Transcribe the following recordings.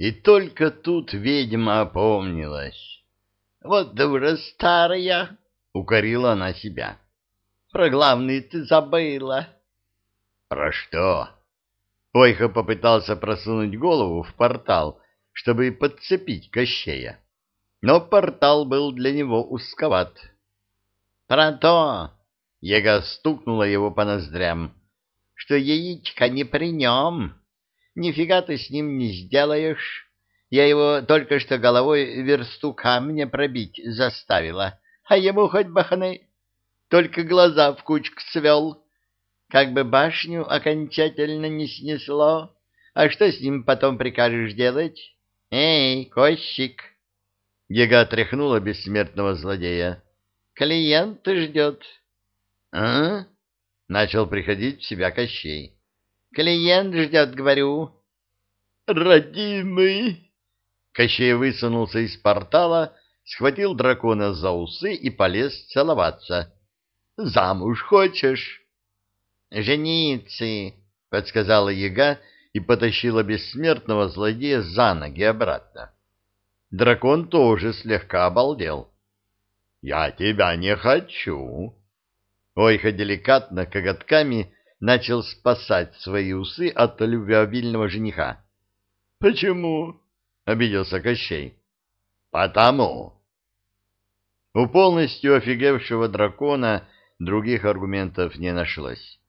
И только тут ведьма опомнилась. «Вот дура старая!» — укорила она себя. «Про главный ты забыла». «Про что?» Ойха попытался просунуть голову в портал, чтобы подцепить Кощея. Но портал был для него узковат. «Про то!» — Ега стукнула его по ноздрям. «Что яичко не при нем. Нифига ты с ним не сделаешь. Я его только что головой версту камня пробить заставила, а ему хоть бахны. Только глаза в кучку свел» как бы башню окончательно не снесло. А что с ним потом прикажешь делать? Эй, Кощик!» Ега тряхнула бессмертного злодея. «Клиент ждет». «А?» — начал приходить в себя Кощей. «Клиент ждет, говорю». «Родимый!» Кощей высунулся из портала, схватил дракона за усы и полез целоваться. «Замуж хочешь?» «Женицы!» — подсказала яга и потащила бессмертного злодея за ноги обратно. Дракон тоже слегка обалдел. «Я тебя не хочу!» Ойха деликатно коготками начал спасать свои усы от любвеобильного жениха. «Почему?» — обиделся Кощей. «Потому!» У полностью офигевшего дракона других аргументов не нашлось.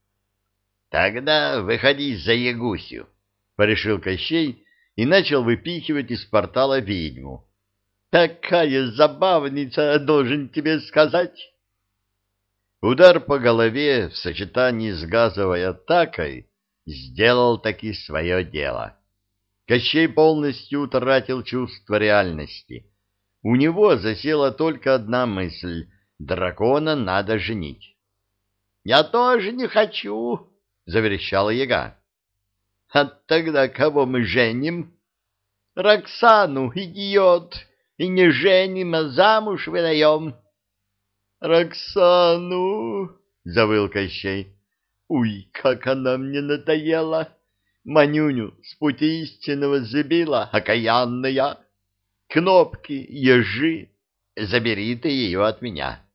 Тогда выходи за Ягусю, — порешил Кощей и начал выпихивать из портала ведьму. Такая забавница, должен тебе сказать. Удар по голове в сочетании с газовой атакой сделал таки свое дело. Кощей полностью утратил чувство реальности. У него засела только одна мысль — дракона надо женить. — Я тоже не хочу, — заверещала яга. — А тогда кого мы женим? — Роксану, идиот! И не женим, а замуж выдаем. — Роксану! — завыл Кощей. — Уй, как она мне надоела! Манюню с пути истинного забила, окаянная! Кнопки, ежи, забери ты ее от меня!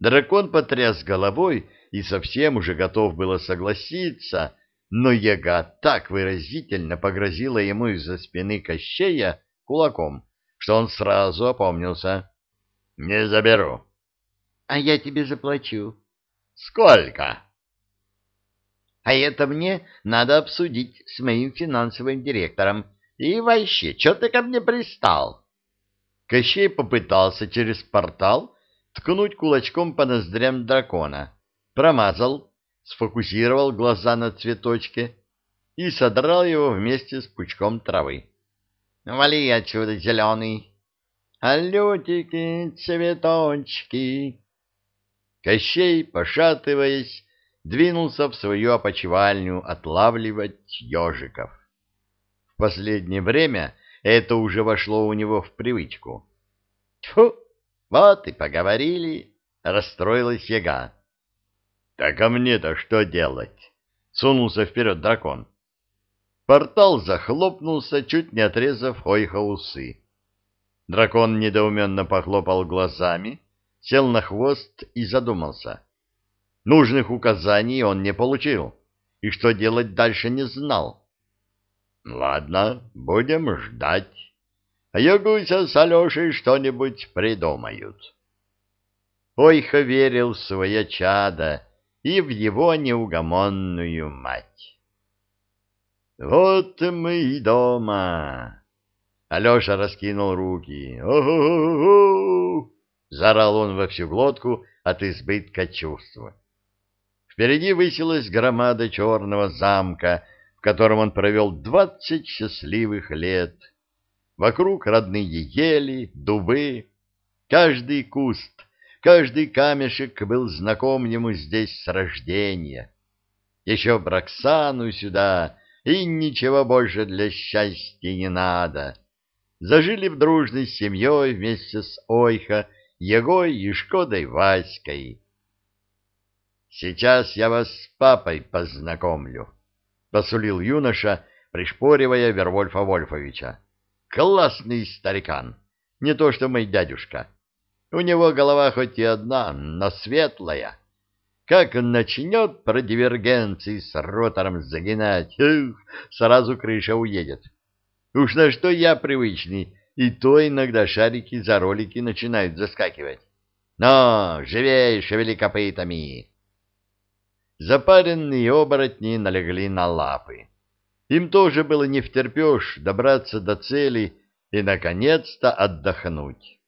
Дракон потряс головой и совсем уже готов было согласиться, но яга так выразительно погрозила ему из-за спины Кощея кулаком, что он сразу опомнился. — Не заберу. — А я тебе заплачу. — Сколько? — А это мне надо обсудить с моим финансовым директором. И вообще, что ты ко мне пристал? Кощей попытался через портал ткнуть кулачком по ноздрям дракона, промазал, сфокусировал глаза на цветочке и содрал его вместе с пучком травы. «Вали отсюда, зеленый!» «Алютики, цветочки!» Кощей, пошатываясь, двинулся в свою опочивальню отлавливать ежиков. В последнее время это уже вошло у него в привычку. «Тьфу! Вот и поговорили!» — расстроилась яга. Так а мне-то что делать? Сунулся вперед дракон. Портал захлопнулся, чуть не отрезав Ойха усы. Дракон недоуменно похлопал глазами, сел на хвост и задумался. Нужных указаний он не получил, и что делать дальше не знал. Ладно, будем ждать. А Ягуся с Алешей что-нибудь придумают. Ойха верил в свое чадо, и в его неугомонную мать. «Вот мы и дома!» Алеша раскинул руки. «О-о-о-о!» — заорал он во всю глотку от избытка чувства. Впереди высилась громада черного замка, в котором он провел двадцать счастливых лет. Вокруг родные ели, дубы, каждый куст Каждый камешек был знаком ему здесь с рождения. Еще Браксану сюда, и ничего больше для счастья не надо. Зажили в дружной семьей вместе с Ойха, Егой и Шкодой Васькой. Сейчас я вас с папой познакомлю, — посулил юноша, пришпоривая Вервольфа Вольфовича. «Классный старикан, не то что мой дядюшка. У него голова хоть и одна, но светлая. Как он начнет про дивергенции с ротором загинать, эх, сразу крыша уедет. Уж на что я привычный, и то иногда шарики за ролики начинают заскакивать. Но, живей, шевели копытами!» Запаренные оборотни налегли на лапы. Им тоже было не втерпешь добраться до цели и, наконец-то, отдохнуть.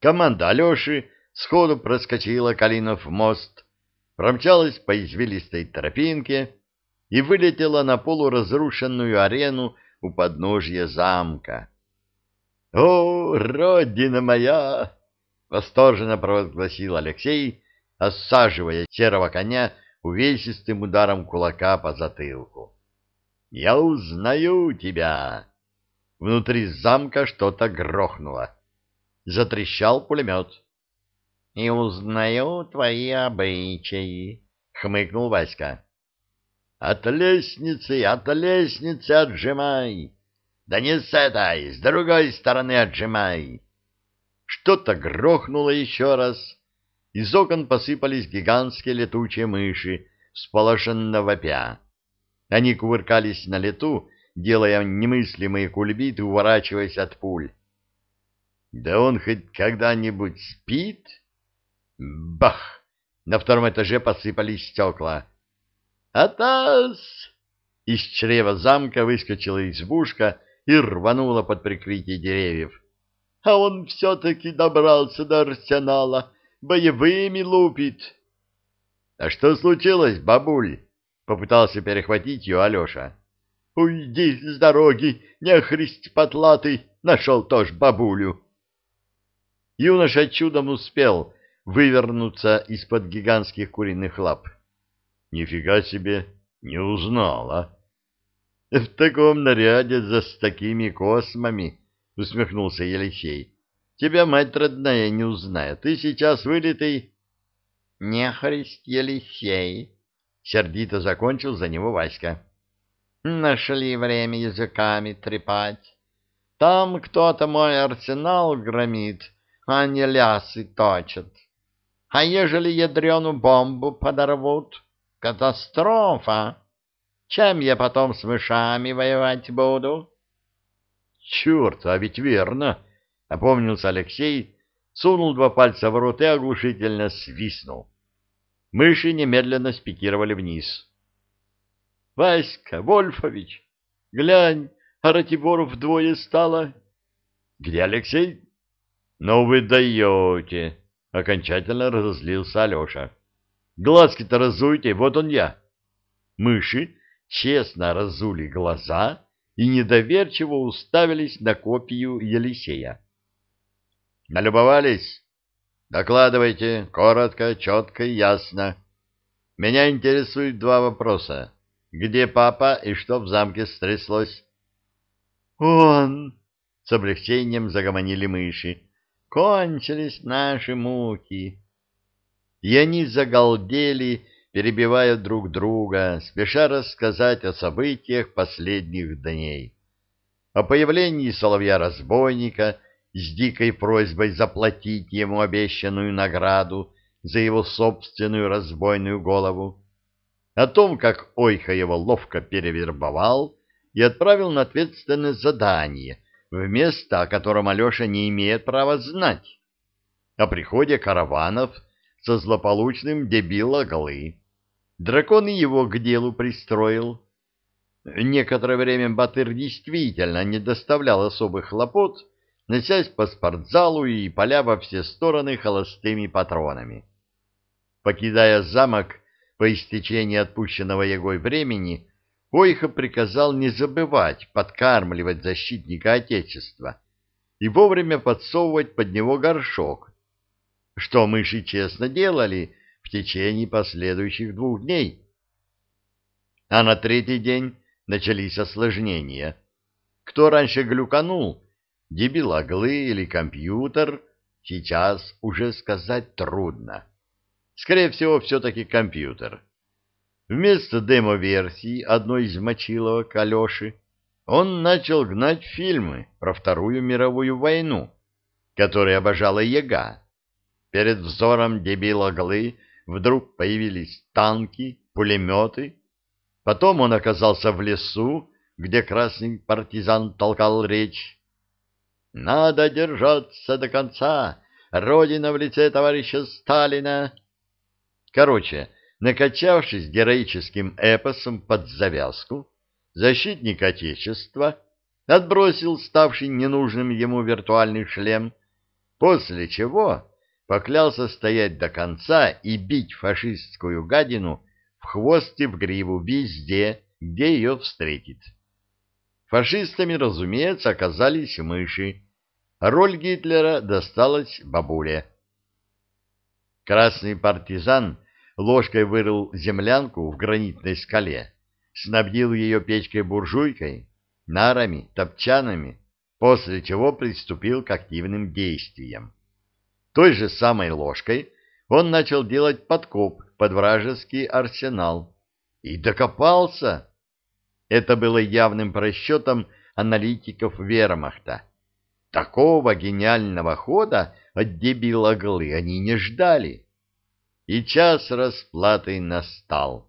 Команда Алеши сходу проскочила Калинов мост, промчалась по извилистой тропинке и вылетела на полуразрушенную арену у подножья замка. «О, родина моя!» — восторженно провозгласил Алексей, осаживая серого коня увесистым ударом кулака по затылку. «Я узнаю тебя!» Внутри замка что-то грохнуло. Затрещал пулемет. «И узнаю твои обычаи», — хмыкнул Васька. «От лестницы, от лестницы отжимай!» «Да не с этой, с другой стороны отжимай!» Что-то грохнуло еще раз. Из окон посыпались гигантские летучие мыши, сполошенно вопя. Они кувыркались на лету, делая немыслимые кульбиты, уворачиваясь от пуль. Да он хоть когда-нибудь спит? Бах! На втором этаже посыпались стекла. «Атас!» Из чрева замка выскочила избушка и рванула под прикрытие деревьев. «А он все-таки добрался до арсенала, боевыми лупит!» «А что случилось, бабуль?» — попытался перехватить ее Алеша. «Уйди с дороги, нехрист потлатый!» — нашел тоже бабулю. Юноша чудом успел вывернуться из-под гигантских куриных лап. Нифига себе, не узнала. В таком наряде за с такими космами, усмехнулся Елисей. Тебя мать родная не узнает. Ты сейчас вылитый... Нехрист Елисей, сердито закончил за него Васька. Нашли время языками трепать. Там кто-то мой арсенал громит, а не лясы точат. А ежели ядрену бомбу подорвут? Катастрофа! Чем я потом с мышами воевать буду? Черт, а ведь верно! — опомнился Алексей, сунул два пальца в рот и оглушительно свистнул. Мыши немедленно спикировали вниз. — Васька, Вольфович, глянь, а Ратиборов вдвое стало. — Где Алексей? «Ну вы даете!» — окончательно разозлился Алеша. «Глазки-то разуйте, вот он я!» Мыши честно разули глаза и недоверчиво уставились на копию Елисея. «Налюбовались? Докладывайте, коротко, четко и ясно. Меня интересуют два вопроса. Где папа и что в замке стряслось?» «Он!» — с облегчением загомонили мыши кончились наши муки. И они загалдели, перебивая друг друга, спеша рассказать о событиях последних дней. О появлении соловья-разбойника с дикой просьбой заплатить ему обещанную награду за его собственную разбойную голову, о том, как Ойха его ловко перевербовал и отправил на ответственное задание — в место, о котором Алеша не имеет права знать, о приходе караванов со злополучным дебила Дракон его к делу пристроил. Некоторое время Батыр действительно не доставлял особых хлопот, носясь по спортзалу и поля во все стороны холостыми патронами. Покидая замок по истечении отпущенного Егой времени, Ойха приказал не забывать подкармливать защитника Отечества и вовремя подсовывать под него горшок, что мыши честно делали в течение последующих двух дней. А на третий день начались осложнения. Кто раньше глюканул, дебил оглы или компьютер, сейчас уже сказать трудно. Скорее всего, все-таки компьютер. Вместо демо-версии одной из мочиловок Алеши он начал гнать фильмы про Вторую мировую войну, которые обожала Яга. Перед взором дебила Глы вдруг появились танки, пулеметы. Потом он оказался в лесу, где красный партизан толкал речь. «Надо держаться до конца! Родина в лице товарища Сталина!» Короче, накачавшись героическим эпосом под завязку, защитник Отечества отбросил ставший ненужным ему виртуальный шлем, после чего поклялся стоять до конца и бить фашистскую гадину в хвост и в гриву везде, где ее встретит. Фашистами, разумеется, оказались мыши. Роль Гитлера досталась бабуле. Красный партизан ложкой вырыл землянку в гранитной скале, снабдил ее печкой-буржуйкой, нарами, топчанами, после чего приступил к активным действиям. Той же самой ложкой он начал делать подкоп под вражеский арсенал. И докопался. Это было явным просчетом аналитиков вермахта. Такого гениального хода от дебила Глы они не ждали. И час расплаты настал.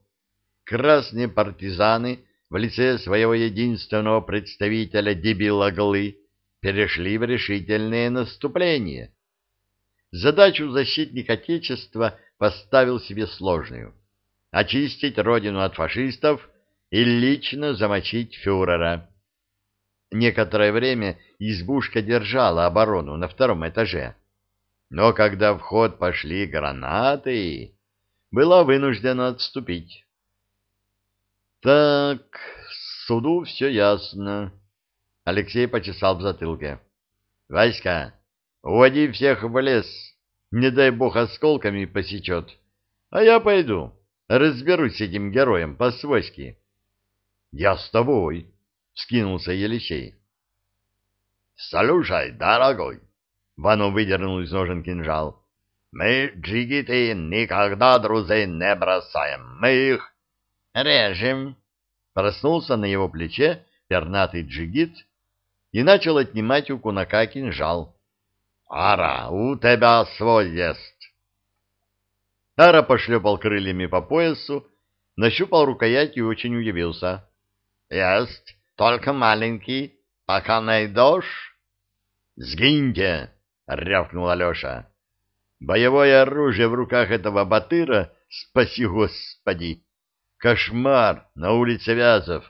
Красные партизаны в лице своего единственного представителя дебила Глы перешли в решительное наступление. Задачу защитник Отечества поставил себе сложную — очистить родину от фашистов и лично замочить фюрера. Некоторое время избушка держала оборону на втором этаже, но когда в ход пошли гранаты, была вынуждена отступить. «Так, суду все ясно», — Алексей почесал в затылке. «Васька, уводи всех в лес, не дай бог осколками посечет, а я пойду, разберусь с этим героем по-свойски». «Я с тобой», — скинулся Елисей. «Слушай, дорогой», — Вану выдернул из ножен кинжал, — «мы, джигиты, никогда друзей не бросаем, мы их...» «Режем», — проснулся на его плече пернатый джигит и начал отнимать у кунака кинжал. «Ара, у тебя свой есть!» Ара пошлепал крыльями по поясу, нащупал рукоять и очень удивился. Есть, только маленький. Пока найдешь... Сгиньте! — рявкнул Алеша. Боевое оружие в руках этого батыра, спаси господи! Кошмар на улице Вязов.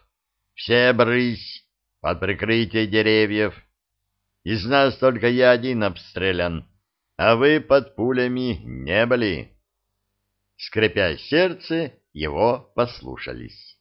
Все брысь под прикрытие деревьев. Из нас только я один обстрелян, а вы под пулями не были. Скрипя сердце, его послушались.